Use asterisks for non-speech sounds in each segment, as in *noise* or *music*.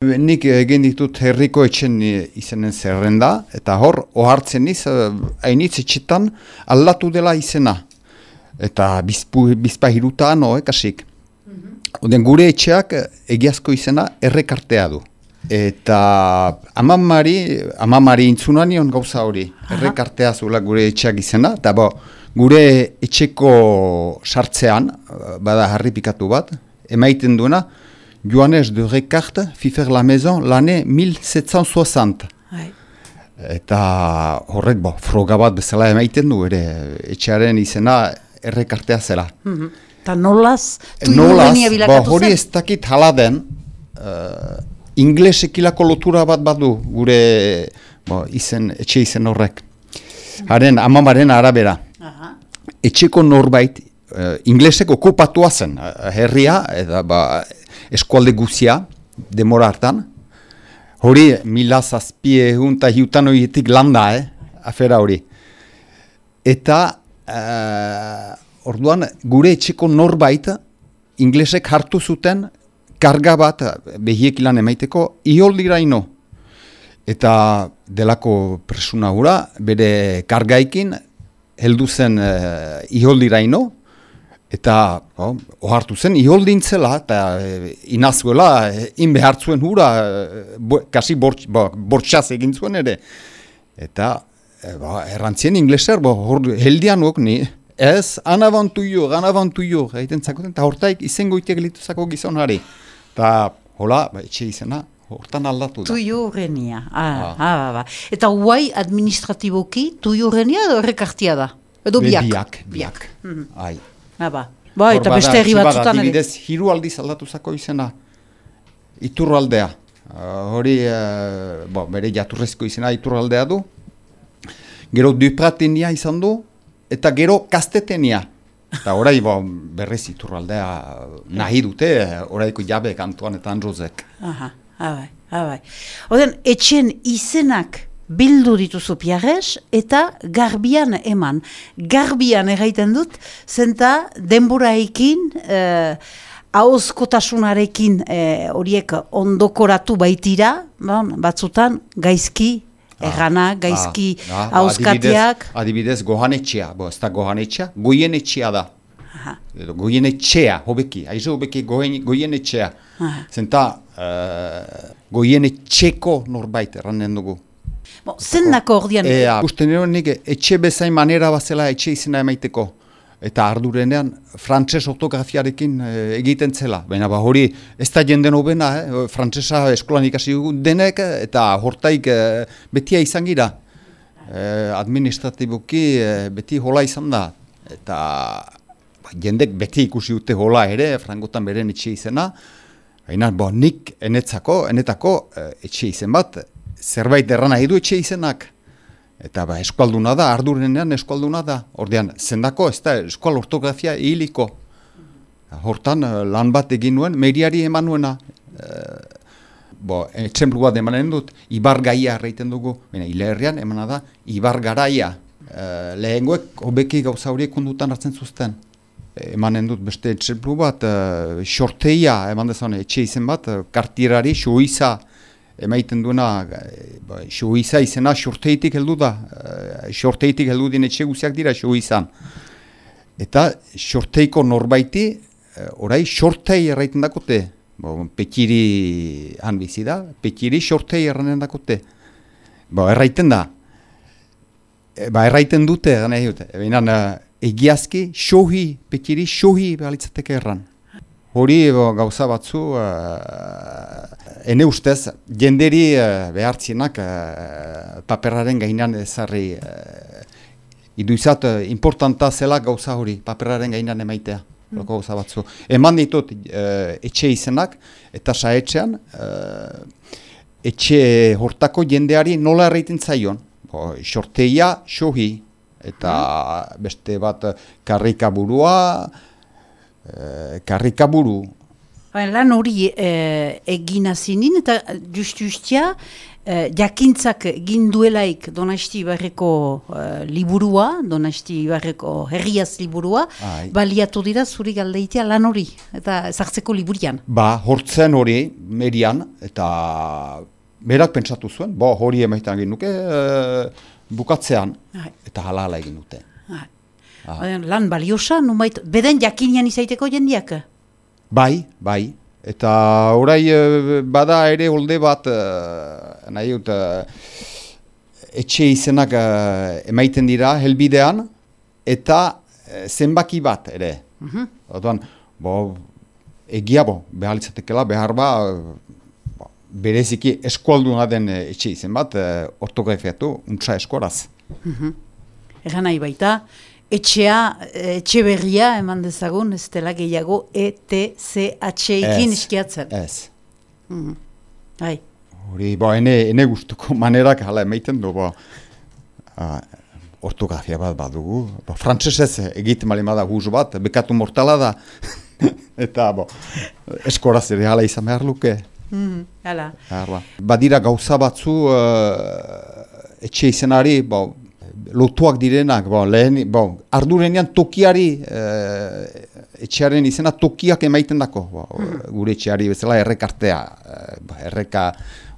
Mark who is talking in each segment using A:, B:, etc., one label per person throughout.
A: Nik egin ditut herriko etxen izenen zerrenda, eta hor, ohartzen iz, hainitz etxetan aldatu dela izena. Eta bizpu, bizpa hiruta ano, ekasik. Oden gure etxeak egiazko izena errekartea du. Eta amamari, amamari intzunan nion gauza hori, errekartea zuela gure etxeak izena, eta bo, gure etxeko sartzean, bada harripikatu bat, emaiten duena, Johannes de Recarte fifer la maison l'année 1760.
B: Bai.
A: Eta horrek bo, froga bat bezala emaiten du ere etxearen izena errekartea zela.
B: Mhm. Ta nolaz, tu
A: Nolaz, bo,
B: bilakatu
A: hori ez dakit hala den, uh, inglesekilako lotura bat badu gure bo, izen, etxe izen horrek. Haren amamaren arabera.
B: Aha.
A: etxeko norbait, uh, inglesek okupatua zen, eh, herria, eta ba, eskualde guzia, demora hartan. Hori, mila zazpie junta hiutan horietik landa, eh, afera hori. Eta, eh, orduan, gure etxeko norbait, inglesek hartu zuten, karga bat, behiek lan emaiteko, ioldiraino. Eta delako presuna hura, bere kargaikin, heldu zen uh, iholdiraino, eta oh, ohartu zen iholdintzela, eta e, inazuela, e, inbe hartzuen hura, e, bo, kasi bortx, bo, bortxaz egin zuen ere. Eta e, ba, errantzien ingleser, bo, hor, heldianok ni, ez, anabantuio, anabantuio, gaiten zakoten, eta hortaik izen goitek lituzako gizonari. Eta, hola, ba, etxe izena, hortan aldatu da.
B: Tu jurenia. Ah,
A: Ah.
B: ah. ba, ba. Eta guai administratiboki, tu jurenia edo errekartia da? Edo
A: Be-
B: biak?
A: Biak, biak.
B: Mhm.
A: Ai.
B: Ah, ba. Ba, eta beste herri batzutan ere.
A: Adibidez, hiru aldiz aldatu zako izena. Iturraldea. Uh, hori, uh, bo, bere jaturrezko izena iturraldea du. Gero dupratenia izan du, eta gero kastetenia. Eta orai, bo, berrez iturraldea nahi dute, oraiko jabe kantuan eta androzek.
B: Aha, abai, abai. Oden, etxen izenak bildu dituzu piarrez eta garbian eman. Garbian erraiten dut, zenta denboraekin, eh, hauzkotasunarekin eh, horiek ondokoratu baitira, bon, batzutan gaizki, errana, gaizki
A: Ah, ah,
B: hauzkatiak.
A: Adibidez, adibidez gohanetxea, bo, ez da gohanetxea, goienetxea da.
B: Aha,
A: edo goienetxea, hobeki, haizu hobeki goien, goienetxea.
B: Aha.
A: Zenta, uh, goienetxeko norbait erranen dugu.
B: Bon, zendako ordian,
A: Ea, uste nire nik etxe bezain manera bazela etxe izena emaiteko. Eta ardurenean, frantses ortografiarekin eh, egiten zela. Baina ba, hori ez da jenden hobena, eh? frantsesa eskolan ikasi denek, eta hortaik eh, betia izan gira. Eh, administratiboki eh, beti hola izan da. Eta ba, jendek beti ikusi dute hola ere, frangotan beren etxe izena. Baina, bo, nik enetzako, enetako etxe izen bat, zerbait erran nahi du etxe izenak. Eta ba, eskualduna da, ardurenean eskualduna da. Ordean, zendako, ez da, eskual ortografia hiliko. Hortan, eh, lan bat egin nuen, meriari eman nuena. Eh, bo, etxemplu bat emanen dut, ibar gaia erraiten dugu. Baina, hile herrian emana da, ibar garaia. Eh, lehengoek, hobeki gauza horiek kondutan hartzen zuzten. Eh, emanen dut beste etxemplu bat, uh, xorteia, eman dezan, etxe izen bat, kartirari, xoiza, emaiten duena, eh, ba, xoiza izena xorteitik heldu da, uh, xorteitik heldu din etxe guziak dira xoizan. Eta xorteiko norbaiti, uh, orai xortei erraiten dakote, bo, petiri han da, petiri xortei erranen dakote. Bo, erraiten da, E, ba, erraiten dute, nahi dute. Uh, egiazki, xohi, petiri xohi behalitzateke erran. Hori gauza batzu, uh, ene ustez, jenderi uh, behartzienak uh, paperaren gainan ezarri uh, iduizat uh, importanta zela gauza hori, paperaren gainan emaitea. Mm. Gauza batzu. Eman ditut uh, etxe izenak, eta saetxean, uh, etxe hortako jendeari nola erraiten zaion. Bo, xorteia, xohi, eta beste bat karrikaburua, e, karrikaburu,
B: Baina lan hori e, egina zinin eta just-justia e, jakintzak egin duelaik Donasti Ibarreko e, liburua, Donasti Ibarreko herriaz liburua,
A: Ai.
B: baliatu dira zuri galdeitea lan hori eta zartzeko liburian.
A: Ba, hortzen hori, median, eta berak pentsatu zuen, bo, hori emaitan egin nuke, e, bukatzean,
B: Ai.
A: eta hala egin dute.
B: Ah.
A: Ah.
B: Lan baliosa, numait, beden jakinian izaiteko jendiak?
A: Bai, bai. Eta orai e, bada ere holde bat, e, nahi dut, e, etxe izenak emaiten dira helbidean, eta zenbaki bat ere.
B: Mhm.
A: Orduan, bo, egia bo, behar litzatekela, behar ba, bereziki eskualduna den etxe izen bat, ortografiatu, untsa eskuaraz.
B: Egan nahi baita, etxea, etxe berria eman dezagun, ez dela gehiago ETCH-ekin eskiatzen.
A: Ez.
B: Mhm. Bai.
A: Hori, bo, ene, ene gustuko *laughs* manerak hala emaiten du, bo, a, ortografia bat badugu, bo, frantsesez egiten mali bada guz bat, bekatu mortala da, *laughs* eta, bo, eskoraz ere hala izan behar luke.
B: Mhm. Hala.
A: ba. Badira gauza batzu eh, etxe izenari, bo, lotuak direnak, bo, lehen, bo, ardurenean tokiari, eh, etxearen izena tokiak emaiten dako, bo, gure etxeari bezala errekartea, ba, erreka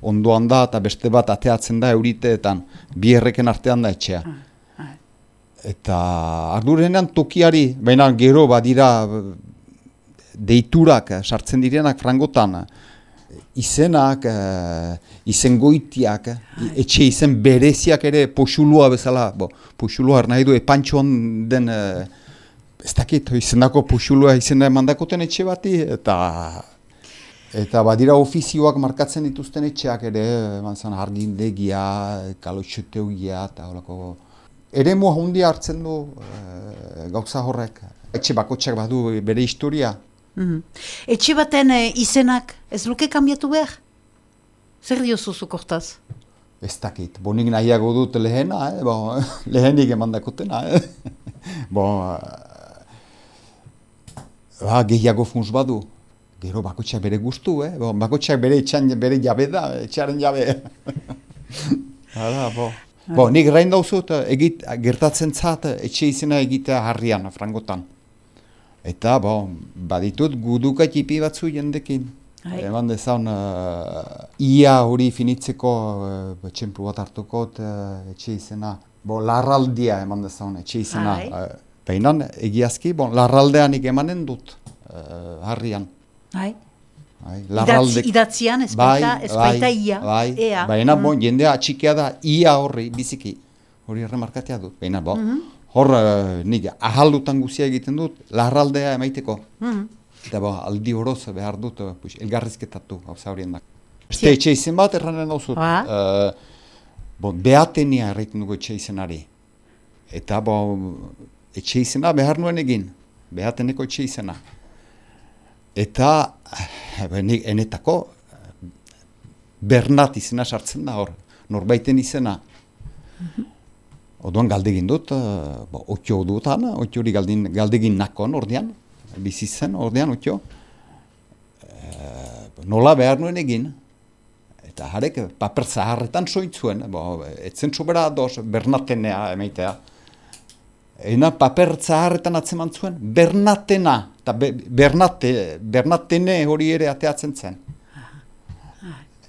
A: ondoan da eta beste bat ateatzen da euriteetan, bi erreken artean da etxea.
B: Bai.
A: Eta ardurenean tokiari, baina gero badira deiturak sartzen direnak frangotan, izenak, uh, izen goitiak, i- etxe izen bereziak ere poxulua bezala, bo, poxulua nahi du epantxoan den, uh, ez dakit, izenako poxulua izena emandakoten etxe bati, eta eta badira ofizioak markatzen dituzten etxeak ere, eman zen argindegia, kalotxeteugia, eta holako ere mua hundia hartzen du eh, gauza horrek. Etxe bakotxak badu bere historia.
B: Mhm. Etxe baten eh, izenak ez luke kanbiatu behar? Zer diozu zuk hortaz?
A: Ez dakit, bonik nahiago dut lehena, eh? bo, *laughs* lehenik emandakotena. Eh? *laughs* bo, eh, ba, gehiago funts badu. Gero bakotxak bere gustu, eh? bo, bakotxak bere etxan bere jabe da, etxaren jabe. *laughs* Hala, bo. Bo, nik rain dauzut, egit, gertatzen zat, etxe izena egitea harrian, frangotan. Eta, bo, baditut guduka tipi batzu jendekin.
B: Ai.
A: Eman dezan, uh, ia hori finitzeko uh, txemplu bat hartukot uh, etxe izena. Bo, larraldia eman dezan, etxe izena. Uh, Beinan, egiazki, bon, larraldeanik emanen dut, uh, harrian.
B: Bai.
A: Bai,
B: Idatzi, idatzian ez baita, ez baita ia,
A: bai,
B: ea.
A: Baina,
B: Mhm.
A: bon, jendea txikia da, ia horri, biziki. Hori erremarkatea dut. Baina, bo, hor, uh, nik ahaldutan guzia egiten dut, larraldea emaiteko.
B: Mhm.
A: Eta bo, aldi horoz behar dut, eh, pues, elgarrizketatu gauza horien da.
B: Zi-
A: Beste etxe izen bat erranen dauzut.
B: Ba.
A: Uh, bo, beatenia erraiten dugu etxe izenari. Eta bo, etxe izena behar nuen egin. Beateneko etxe izena. Eta, eh, ba, nik enetako, eh, Bernat izena sartzen da hor, norbaiten izena. Oduan galdegin dut, uh, bo, otio dutan, otio hori galdin, galdegin nakon ordean, bizi zen ordean otio. E, nola behar nuen egin, eta harek paper zaharretan soitzuen, bo, etzen sobera ados, bernatenea emaitea. Ena paper zaharretan atzeman zuen, bernatena, eta be, bernate, bernatene hori ere ateatzen zen.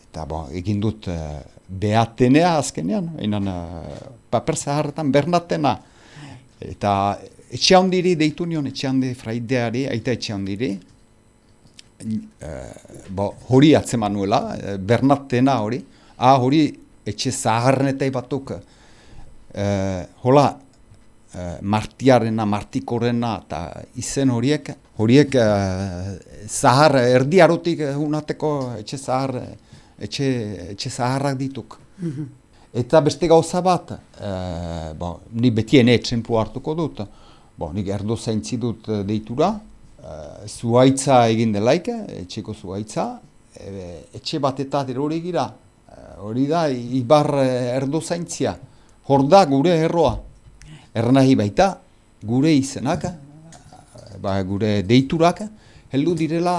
A: Eta bo, egin dut uh, beatenea azkenean, einan uh, paper zaharretan bernatena. Eta etxe handiri deitu nion, etxe handi fraideari, aita etxe handiri. Uh, bo, hori atzeman nuela, uh, bernatena hori. Ah, hori etxe zaharnetai batuk. Uh, hola, uh, martiarena, martikorena eta izen horiek, horiek uh, zahar, erdi arotik unateko etxe zahar, etxe, etxe zaharrak dituk. Eta beste gauza bat, uh, bo, ni beti ene etxempu hartuko dut, bo, nik erdo zaintzi dut eh, deitura, uh, zuaitza egin delaik, etxeko zuaitza, e, etxe batetat erori gira, Eh, hori da, ibar eh, erdo zaintzia, hor da gure erroa. Ernahi baita, gure izenak, eh, ba, gure deiturak, heldu direla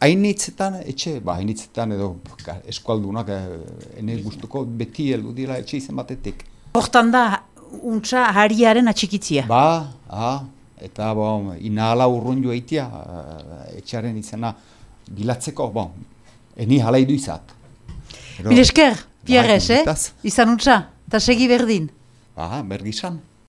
A: hainitzetan, etxe, ba, hainitzetan edo eskualdunak eh, ene gustuko beti heldu dira etxe izen batetik.
B: Hortan da, untsa hariaren atxikitzia.
A: Ba, ha, eta bon, inahala urrun jo eitia, eh, etxearen izena bilatzeko, bon, eni hala idu izat.
B: Mil esker, Pierres, eh? Izan untsa, eta segi berdin.
A: Ba, bergizan.